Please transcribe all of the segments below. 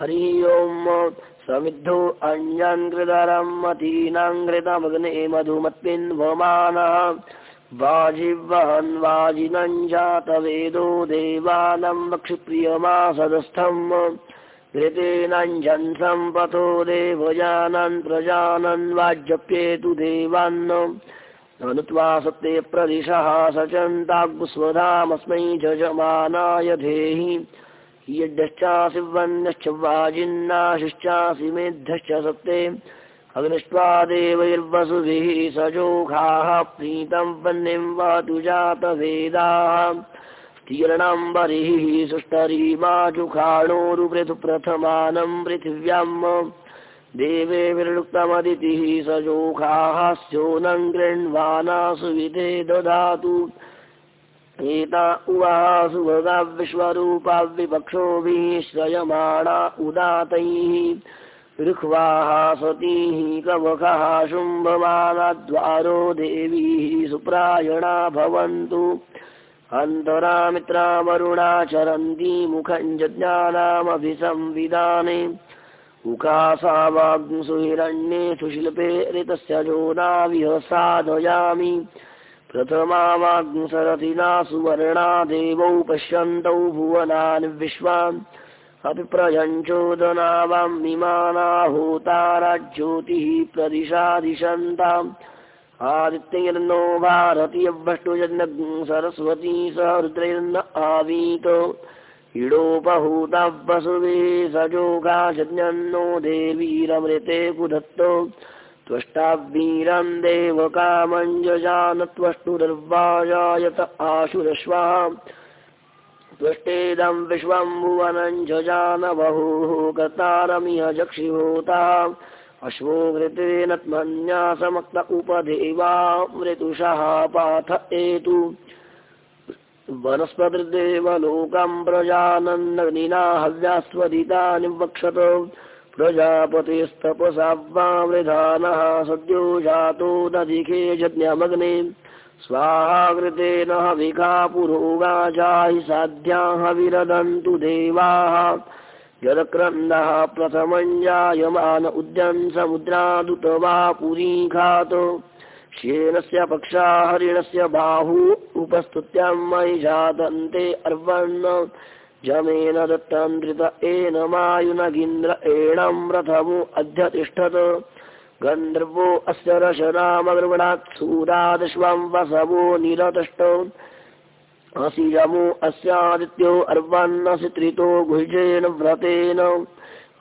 हरि ओम् समिद्धो अञ्जन्कृतरं मतीनाङ्कृतमग्ने मधुमत्पिन्वमानः वाजिवहन् वाजिनं जातवेदो देवानं वक्षिप्रियमासदस्थम्। घृतेनञ्जन् सम्पथो देवजानन् प्रजानन् वाज्यप्येतु देवान्। अनुत्वा सत्ते प्रदिशः सचन्ताग्स्वधामस्मै जजमानाय धेहि यड्यश्चासि वन्यश्च वाजिन्नाशिश्चासि मेध्यश्च सत्ते अग्निष्ट्वा देवैर्वसुभिः सजोघाः प्रीतं वह्निं वातु जातवेदाः। स्तीर्णाम्बरिः सुष्ठरीमाजुखाणोरुपृथु प्रथमानं पृथिव्याम् देवे विर्लुप्तमदितिः सजोखाः स्योनं गृह्वानासु विधे ददातु एता उवासु भगा विश्वरूपाविपक्षोभिः श्रयमाणा उदातैः। ऋह्वाः सतीः कवखः शुम्भमानाद्वारो देवीः सुप्रायणा भवन्तु। अन्तरामित्रावरुणा चरन्ती मुखं जज्ञानामभिसंविधाने उकासा वाग्सुहिरण्ये सुशिल्पे ऋतस्य जोनाविह साधयामि प्रथमा वाग्सरथिना सुवर्णा देवौ पश्यन्तौ भुवनानि विश्वान् अपि प्रयञ्चोदनावामिमानाहोताराज्योतिः प्रदिशादिशन्ताम्। आदित्यैर्नो भारतीयभ्रष्टुजन्नग् सरस्वती स रुद्रैर्न आवीत। इडोपहूतः वसुभिः सजोगाजन्यन्नो देवीरमृते कुधत्तो त्वष्टावीरं देवकामञ्जजान त्वष्टुर्वाजायत आशुरश्वः त्वष्टेदं विश्वं भुवनं जजान बहुः कर्तारमिह जक्षिहोता अश्वो घृतेन त्मन्यासमक्त उपदेवा मृतुषः पाथ एतु। वनस्पतिर्देवलोकं प्रजानन्दनिना हव्यास्वदितानि वक्षत प्रजापतिस्तपसा वामृधानः सद्यो जातो दधिखे जज्ञमग्ने स्वाहाकृतेन हविका पुरोगा जाहि साध्याः विरदन्तु देवाः। जलक्रन्दः प्रथमं जायमान उद्यन् समुद्रादुत वा पुरीघात श्येनस्य पक्षा हरिणस्य बाहू उपस्तुत्यां मयि जातन्ते अर्वण् जमेन दत्तं धृत एन मायुनगीन्द्र एणं रथमो अध्यतिष्ठत्। गन्धर्वो अस्य रशनामगृणात् सूरादश्वं वसवो निरतष्ट असिजमो अस्यादित्यो अर्वन्नसि त्रितो गुजेन व्रतेन।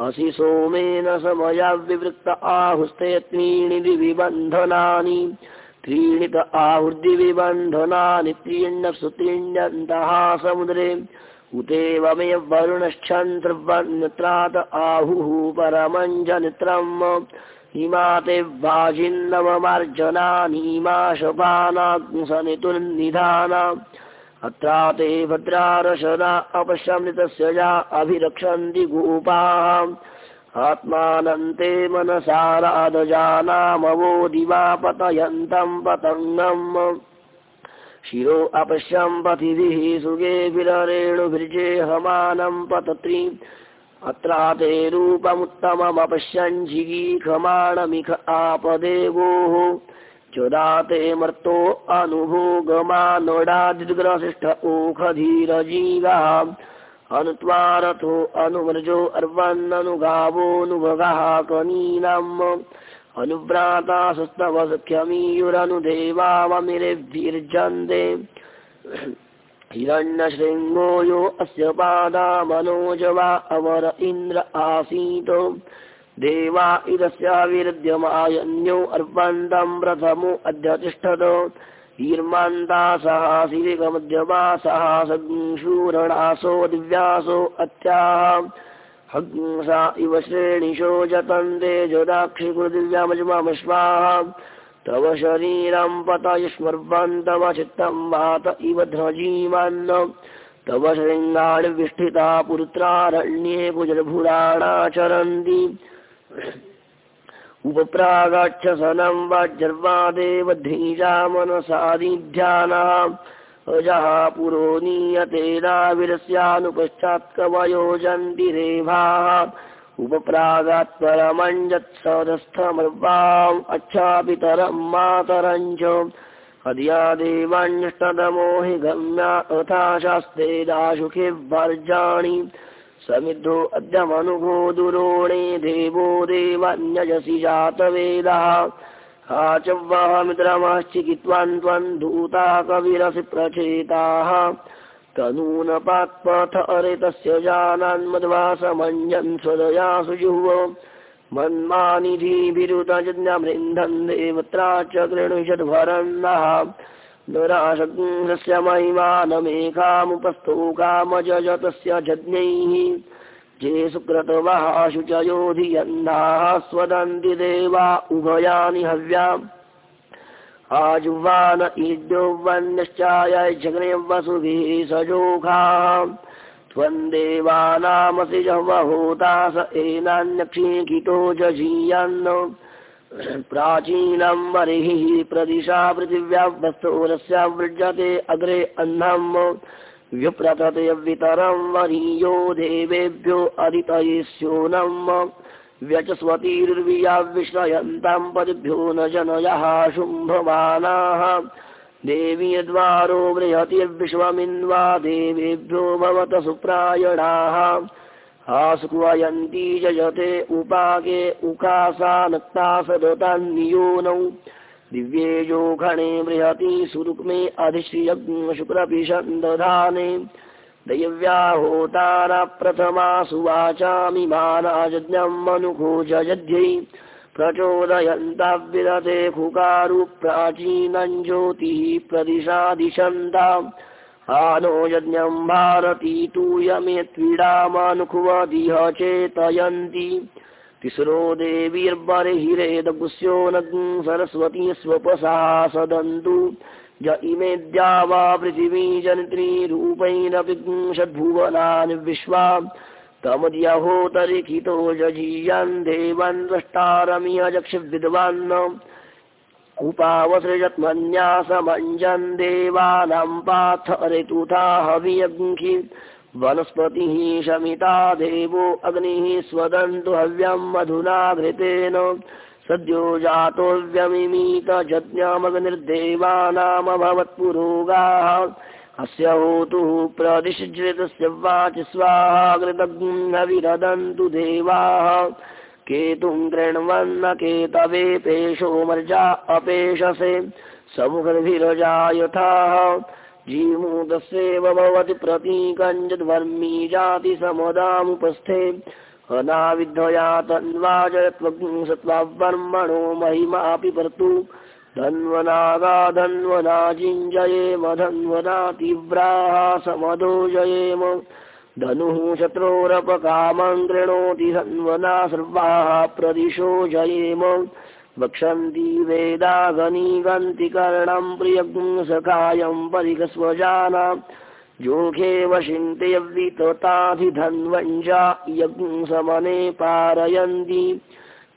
असि सोमेन समयाविवृत्त आहुस्ते त्रीणि दिवि बन्धनानि त्रीणि त आहुर्दिविबन्धनानि त्रीण्यप्सु त्रीण्यन्तः समुद्रे उतेवमे वरुणश्चन्द्रवन्यत्रात आहुः परमञ्जनित्रम् हिमाते वाजिन्नवमार्जनानीमाशपानाग्सनितुर्निधाना अत्रा ते भद्रारशना अपश्यमृतस्य या अभिरक्षन्ति गोपाः। आत्मानन्ते मनसारादजानामवो दिवा पतयन्तं पतङ्गम् शिरो अपश्यं पथिभिः सुगेभिरेणुभिर्जेहमानं पतत्री। अत्रा ते रूपमुत्तममपश्यन् जिगीखमाणमिख आपदेवोः। चोदाते मर्तो अनुभोगमानोडादिग्रसिष्ठ ओखधीरजीवः। अनुत्वारथो अनुव्रजो अर्वन्ननुगावोऽनुभगः कनीनम् अनुव्राता सुस्तव सख्यमीयुरनुदेवावमिरेभिर्जन्ते हिरण्यशृङ्गो यो अस्य पादा मनोज वा अवर इन्द्र आसीत्। देवा इदस्याविरुध्यमायन्यो अर्वन्दं प्रथमो अध्यतिष्ठत। हीर्मान्तासः सिरिकमध्यमासः सग्शूरणासो दिव्यासो अत्याः इव श्रेणिशो जतन्ते जोदाक्षिकृदिव्यामजमामश्वाः तव शरीरं पतयुष्मर्वन्तव चित्तं वात इव ध्वजीवन्। तव शृङ्गाणि विष्ठिता पुत्रारण्ये कुजभुराणाचरन्ति उपप्रागाच्छसनं वाज्यर्वादेव धीजा मनसादिध्यानः अजः पुरो नीयतेनाविरस्यानुपश्चात्कवयो जन्ति रेभाः। उपप्रागात् परमञ्जत्सदस्थमर्वाम् अच्छापितरम् मातरम् च। हद्या देवान्यष्टदमो हि गम्या तथा शास्त्रे दाशुखे वर्जाणि समिद्धो अद्यमनुभो दुरोणे देवो देवान्यजसि जातवेदः हा च वहमित्रमश्चिकित्वान् त्वन् धूता कविरसि प्रचेताः तनूनपात्पथ अरे तस्य जानान्मद्वासमञ्जन् स्वदया सुजुह्व मन्मानिधिभिरुतजज्ञमृन्धन् देवत्रा च गृणुषद्भरन्नः नराशस्य महिमानमेकामुपस्थो कामजतस्य जज्ञैः जे सुक्रतवः शुचयोधियन्नाः स्वदन्ति देवा उभयानि हव्याम्। आजुवान ईद्योवन्यश्चाय जग्ने वसुभिः सजोखाः त्वम् देवानामसि जह्वहोतास एनान्यक्षीकितो जजीयन् प्राचीनम् बर्हिः प्रदिशा पृथिव्याभ्यस्तोरस्य वृज्यते अग्रे अह्नम् व्युप्रतते वितरम् वरीयो देवेभ्यो अदितयिष्योनम्। व्यचस्वतीर्वियाविश्रयन्ताम् पद्भ्यो न जनयः शुम्भमानाः देवी द्वारो बृहतिर्विश्वमिन्वा देवेभ्यो भवत सुप्रायणाः। आस्कुवयन्ती जयते उपाके उकासा नक्ता सदतान्नियोनौ दिव्येजो खणे बृहति सुरुक्मे अधिश्रियज्ञशुक्रपिशन् दधाने दैव्या होतारा प्रथमा सुवाचामि मानाजज्ञम् मनुखोजयध्यै। प्रचोदयन्ताव्यदते खुकारु प्राचीनम् ज्योतिः प्रदिशादिशन्ताम् आनो यज्ञम् भारती तूयमे त्वीडामानुखुवदिह चेतयन्ति तिस्रो देवीर्बर्हिरेदगुस्यो न सरस्वती स्वपसा सदन्तु य इमेद्या वा पृथिवी जनित्रीरूपैरपि षड्भुवनानि विश्वा तमद्यहोतरिखितो जजीयन् देवन् द्रष्टारमियजक्षिविद्वान् उपावसृजत्मन्यासमञ्जन् देवानाम् पाथ हवियङ्खि वनस्पतिः शमिता देवो अग्निः स्वदन्तु हव्यम् मधुना घृतेन। सद्यो जातोऽव्यमिमीत जज्ञामग्निर्देवानामभवत्पुरोगाः अस्य होतुः प्रदिशृतस्य वाचि स्वाहा विरदन्तु देवाः। केतुम् कृण्वन्न केतवेपेशो मर्जा अपेशसे। समुखर्भिरजायथाः जीमूतस्येव भवति प्रतीकञ्जद्वर्मी जातिसमदामुपस्थे। अनाविद्धया तन्वाजयत्वसत्त्वाब्बर्मणो महिमापि पर्तु धन्वनागा धन्वनाजिञ्जयेम धन्वना तीव्राः समदो जयेम धनुः शत्रोरपकामम् कृणोति धन्वना सर्वाः प्रदिशो जयेम वक्षन्ति वेदागनीगन्ति कर्णम् प्रियगुं सखायम् परिगस्वजाना जोखे वशिन्ते यव्वितताधिधन्वञ्जा यज्ञसमने पारयन्ति।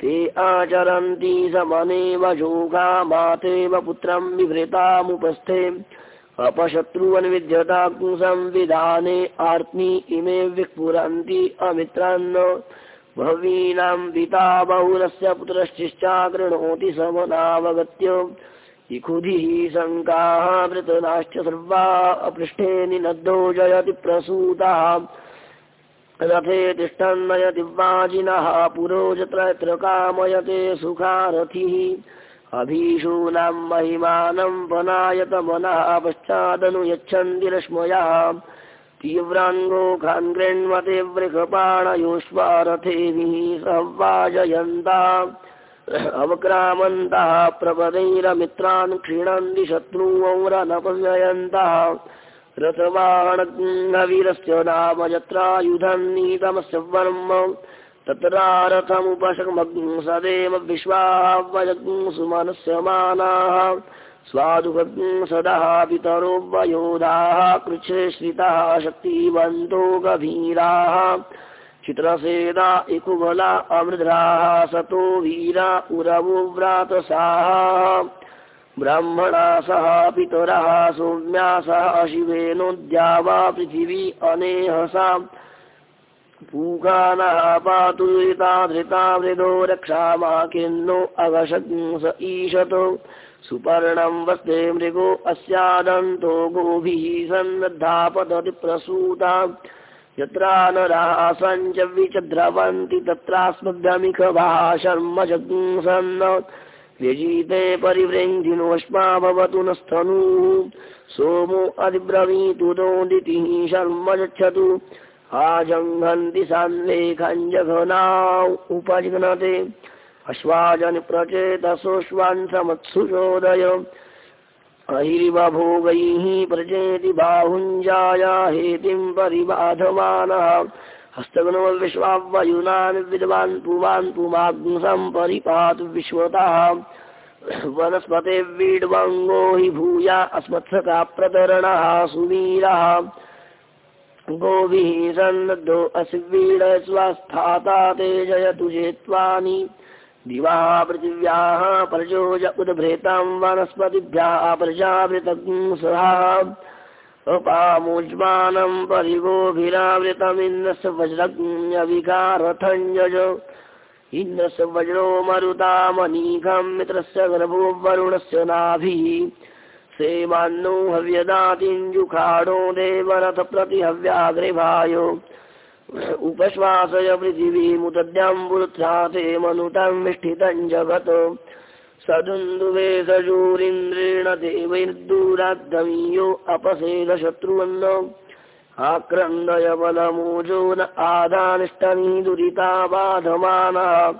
ते आचरन्ति समनेव जोगा मातेव पुत्रम् विभृतामुपस्थे। अपशत्रुवन्विद्यतासंविधाने आर्त्नि इमे विस्फुरन्ति अमित्रान् भवीनाम् पिता बहुलस्य पुत्रश्चिश्चाकृणोति समनावगत्य। इखुधिः शङ्काः वृतनाश्च सर्वा अपृष्ठे निनद्धो जयति प्रसूतः। रथे तिष्ठन्नयति वाजिनः पुरो यत्र कामयते सुखारथिः। अभीषूनाम् महिमानम् वनायत मनः पश्चादनु यच्छन्ति रश्मयः तीव्राङ्गो खान् गृह्णवते वृखपाणयोष्वारथेभिः सह वाजयन्ता अवक्रामन्तः प्रपदैरमित्रान् क्षीणन्ति शत्रूवरनपयन्तः रथवाहणवीरस्य नाम यत्रायुधन्नीतमस्य वर्म। तत्रारथमुपशमग् सदेव विश्वावजग् सुमनस्य मानाः स्वादुभग् सदः पितरो वयोधाः कृच्छे श्रिताः शक्तिवन्तो गभीराः। चित्रसेदा इकुबला अमृद्राः सतो वीरा उरवो व्रातसाः। ब्रह्मणा सह पितरः सौम्या सह शिवेनोद्या वा पृथिवी अनेहसा। पूगानः पातु धृता धृता वृदो रक्षामा किन्नो अवशंस ईशतो सुपर्णं वस्ते मृगो अस्यादन्तो गोभिः सन्नद्धा पतति प्रसूता। यत्रा नराः सञ्च विचद्रवन्ति तत्रास्मभ्यमिखभाः शर्म जग्सन्न व्यजीते परिवृङ्गिनोष्मा भवतु न स्तनूः। सोमो अधिब्रवीतु दोदितिः शर्म गच्छतु आजङ्घन्ति सान्लेखञ्जघना उपजिघ्नते अश्वाजन प्रचेतसोऽश्वान् समत्सुचोदय अहिरिवभोगैः प्रचेति बाहुञ्जाया हेतिं परिबाधमानः। हस्तगनो विश्वावयुनान् विद्वान् पुमान् पुमाग्निसं परिपातु विश्वतः। वनस्पते वीड्वङ्गो हि भूया अस्मत्सका प्रतरणः सुवीरः। गोभिः सन्नद्धो असि वीड स्वस्थाता ते जयतु जेत्वानि दिवाः पृथिव्याः प्रजोज उद्भृतां वनस्पतिभ्यः प्रजावृतसः अपामुज्मानं परिगोभिरावृतमिन्द्रस्य वज्रज्ञविकारथञ्जज इन्द्रस्य वज्रो मरुतामनीकं मित्रस्य गर्भो वरुणस्य नाभिः। सेवान्नो उपश्वासय पृथिवीमुदद्याम्बुरुत्साथे मनुतं विष्ठितं जगत्। सदुन्दुवे सजूरिन्द्रेण देवैर्दूराद्गमीयो अपसेदशत्रुवन्न आक्रन्दय बलमोजो न आदानिष्टनी दुरिता बाधमानः।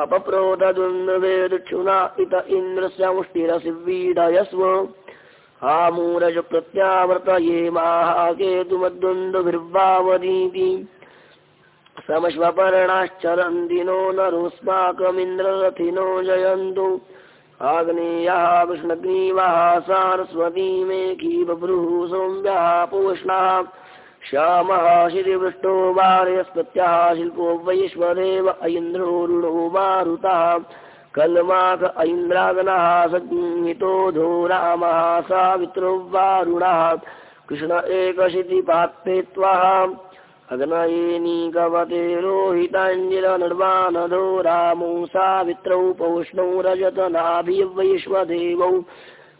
अपप्रोदुन्दुवे दुक्षुना इत इन्द्रस्य मुष्टिरसिवीडयस्व आमूरज प्रत्यावर्तये माहाकेतुमद्वन्द्वभिर्वावदीति समश्वपर्णाश्चरन्ति नो नरोऽस्माकमिन्द्ररथिनो जयन्तु। आग्नेयः कृष्णग्रीवः सारस्वती मेघी बभ्रुः सौम्यः पूष्णः। श्यामः शिरिवृष्टो वार्यस्पत्यः शिल्पो वैश्वरेव ऐन्द्रो मारुतः कल्माक ऐन्द्रागणः सज्ञितो धो रामः सावित्रो वारुणः कृष्ण एकशितिपात्रे त्वः अग्नयेनीकवते रोहिताञ्जिलनिर्वाणधो रामौ सावित्रौ पौष्णौ रजतनाभिवैश्वदेवौ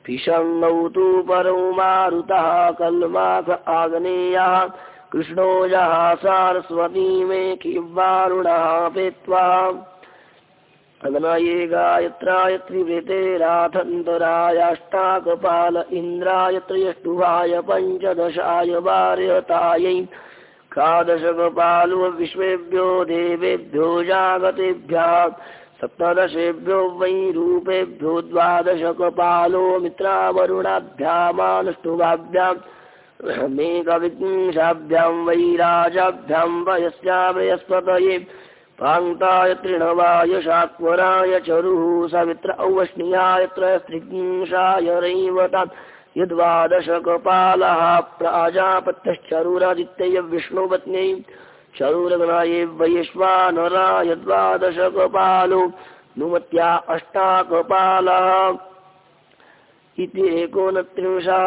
फिषङ्गौ तु परौ मारुतः कल्माक आग्नेयः। कृष्णो यः सारस्वती मे किवारुणः पेत्वा अग्नये गायत्राय त्रिवृते राथन्तरायाष्टाकपाल इन्द्राय त्रयष्टुभाय पञ्चदशाय वार्यतायै कादशकपालो विश्वेभ्यो देवेभ्यो जागतेभ्यः सप्तदशेभ्यो वै रूपेभ्यो द्वादशकपालो मित्रावरुणाभ्यामानुष्टुभाभ्याम् मेघविघ्निषाभ्यां वै राजाभ्यां वयस्या बृहस्पतये पाङ्क्ताय तृणवाय शाक्वराय चरुः सवित्र औवष्ण्याय त्रयस्त्रिंशाय रैवताम् यद्वादशकपालः प्राजापत्यश्चरुरादित्यय विष्णुपत्न्यै चरुरगणायै वैश्वानराय द्वादशकपालो नुमत्या अष्टाकपालः इति एकोनत्रिंशः